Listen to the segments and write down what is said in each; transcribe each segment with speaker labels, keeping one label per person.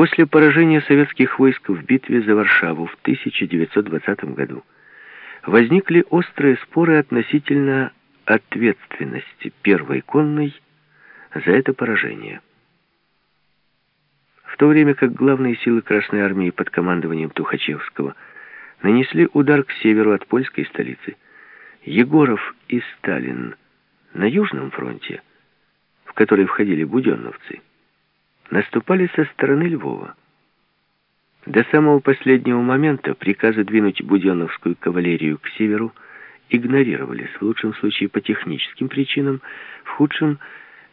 Speaker 1: После поражения советских войск в битве за Варшаву в 1920 году возникли острые споры относительно ответственности первой конной за это поражение. В то время как главные силы Красной Армии под командованием Тухачевского нанесли удар к северу от польской столицы, Егоров и Сталин на Южном фронте, в который входили буденновцы, наступали со стороны Львова. До самого последнего момента приказы двинуть буденновскую кавалерию к северу игнорировались, в лучшем случае по техническим причинам, в худшем –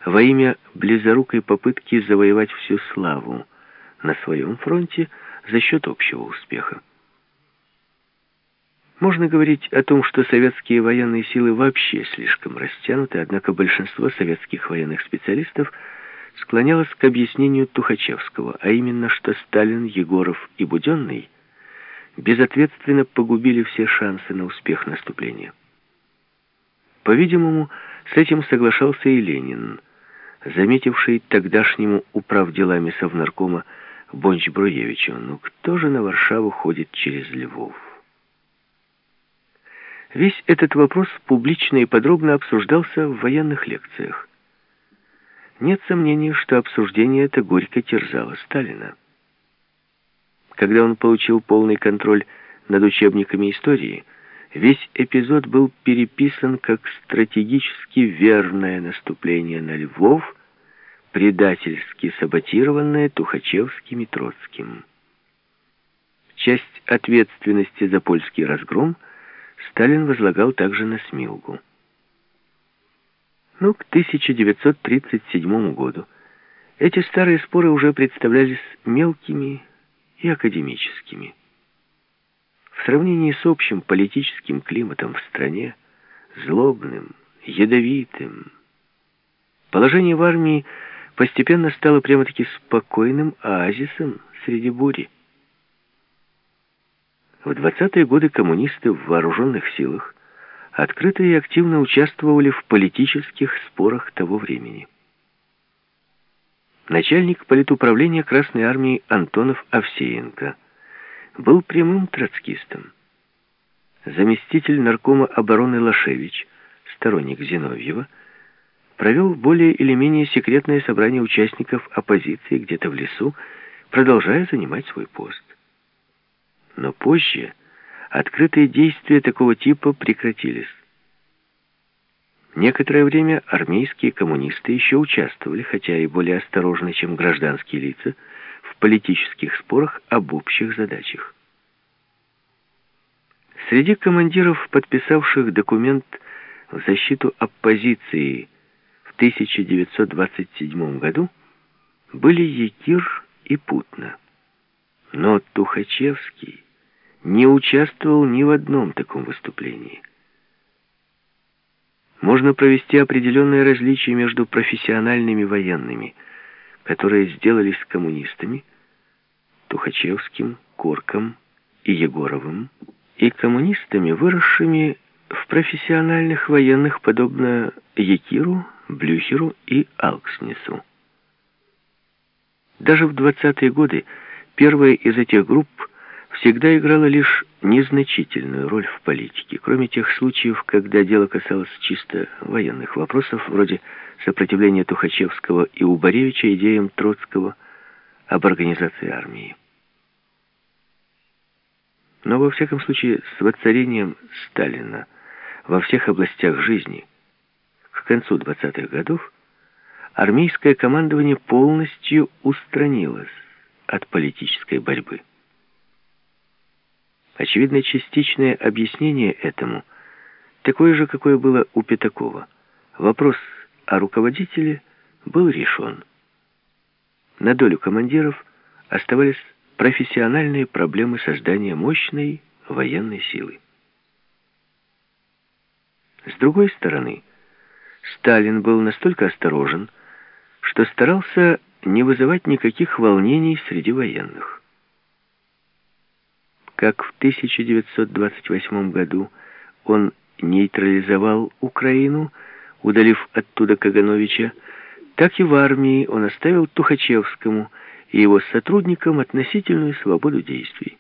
Speaker 1: во имя близорукой попытки завоевать всю славу на своем фронте за счет общего успеха. Можно говорить о том, что советские военные силы вообще слишком растянуты, однако большинство советских военных специалистов – склонялась к объяснению Тухачевского, а именно, что Сталин, Егоров и Буденный безответственно погубили все шансы на успех наступления. По-видимому, с этим соглашался и Ленин, заметивший тогдашнему управделами Совнаркома Бонч-Бруевичу, ну кто же на Варшаву ходит через Львов? Весь этот вопрос публично и подробно обсуждался в военных лекциях. Нет сомнений, что обсуждение это горько терзало Сталина. Когда он получил полный контроль над учебниками истории, весь эпизод был переписан как стратегически верное наступление на Львов, предательски саботированное Тухачевским и Троцким. Часть ответственности за польский разгром Сталин возлагал также на Смилгу. Но к 1937 году эти старые споры уже представлялись мелкими и академическими. В сравнении с общим политическим климатом в стране, злобным, ядовитым, положение в армии постепенно стало прямо-таки спокойным оазисом среди бури. В 20-е годы коммунисты в вооруженных силах открыто и активно участвовали в политических спорах того времени. Начальник политуправления Красной Армии Антонов Овсеенко был прямым троцкистом. Заместитель наркома обороны Лашевич, сторонник Зиновьева, провел более или менее секретное собрание участников оппозиции где-то в лесу, продолжая занимать свой пост. Но позже открытые действия такого типа прекратились. Некоторое время армейские коммунисты еще участвовали, хотя и более осторожно, чем гражданские лица, в политических спорах об общих задачах. Среди командиров, подписавших документ в защиту оппозиции в 1927 году, были Якир и Путна. Но Тухачевский не участвовал ни в одном таком выступлении. Можно провести определенное различие между профессиональными военными, которые сделались коммунистами, Тухачевским, Корком и Егоровым, и коммунистами, выросшими в профессиональных военных, подобно Якиру, Блюхеру и Алкснесу. Даже в 20-е годы первая из этих групп всегда играла лишь незначительную роль в политике, кроме тех случаев, когда дело касалось чисто военных вопросов, вроде сопротивления Тухачевского и Убаревича идеям Троцкого об организации армии. Но во всяком случае с воцарением Сталина во всех областях жизни к концу 20-х годов армейское командование полностью устранилось от политической борьбы. Очевидно, частичное объяснение этому такое же, какое было у Пятакова. Вопрос о руководителе был решен. На долю командиров оставались профессиональные проблемы создания мощной военной силы. С другой стороны, Сталин был настолько осторожен, что старался не вызывать никаких волнений среди военных как в 1928 году он нейтрализовал Украину, удалив оттуда Кагановича, так и в армии он оставил Тухачевскому и его сотрудникам относительную свободу действий.